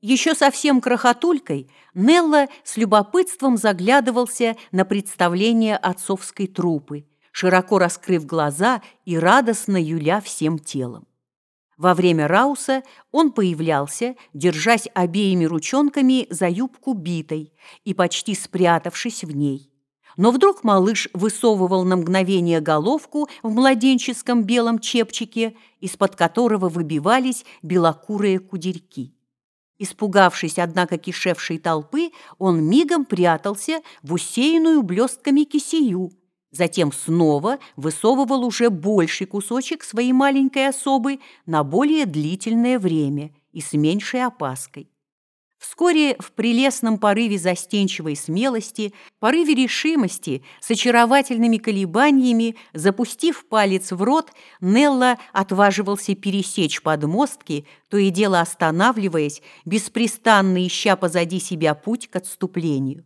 Еще совсем крохотулькой Нелла с любопытством заглядывался на представление отцовской трупы, широко раскрыв глаза и радостно юля всем телом. Во время рауса он появлялся, держась обеими ручонками за юбку битой и почти спрятавшись в ней. Но вдруг малыш высовывал на мгновение головку в младенческом белом чепчике, из-под которого выбивались белокурые кудерьки. Испугавшись, однако, кишевшей толпы, он мигом прятался в усеянную блестками кисею, затем снова высовывал уже больший кусочек своей маленькой особы на более длительное время и с меньшей опаской. Вскоре в прелестном порыве застенчивой смелости, порыве решимости, с очаровательными колебаниями, запустив палец в рот, Нелла отваживался пересечь подмостки, то и дело останавливаясь, беспрестанно ища позади себя путь к отступлению.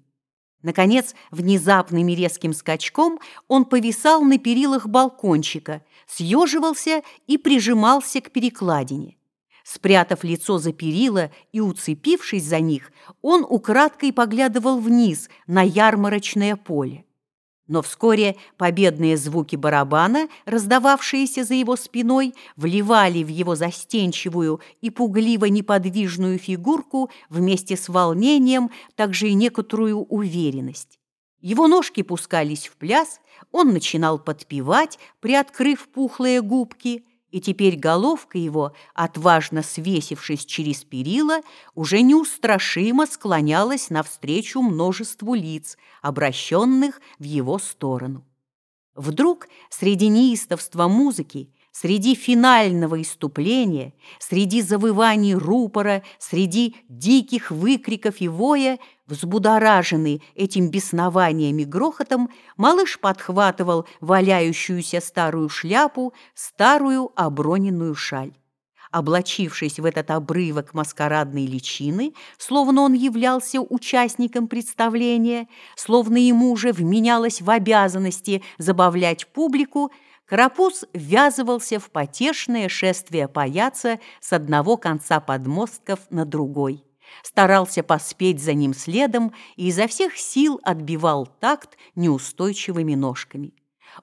Наконец, внезапным и резким скачком он повисал на перилах балкончика, съеживался и прижимался к перекладине. Спрятав лицо за перила и уцепившись за них, он украдкой поглядывал вниз на ярмарочное поле. Но вскоре победные звуки барабана, раздававшиеся за его спиной, вливали в его застенчивую и пугливо неподвижную фигурку вместе с волнением также и некоторую уверенность. Его ножки пускались в пляс, он начинал подпевать, приоткрыв пухлые губки – и теперь головка его, отважно свесившись через перила, уже неустрашимо склонялась навстречу множеству лиц, обращенных в его сторону. Вдруг среди неистовства музыки Среди финального иступления, среди завываний рупора, среди диких выкриков и воя, взбудораженный этим беснованием и грохотом, малыш подхватывал валяющуюся старую шляпу, старую оброненную шаль. Облачившись в этот обрывок маскарадной личины, словно он являлся участником представления, словно ему уже вменялось в обязанности забавлять публику, Карапуз ввязывался в потешное шествие паяца с одного конца подмостков на другой. Старался поспеть за ним следом и изо всех сил отбивал такт неустойчивыми ножками.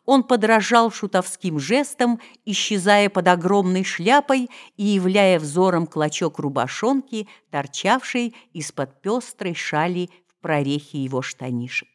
Он подражал шутовским жестам, исчезая под огромной шляпой и являя взором клочок рубашонки, торчавший из-под пестрой шали в прорехе его штанишек.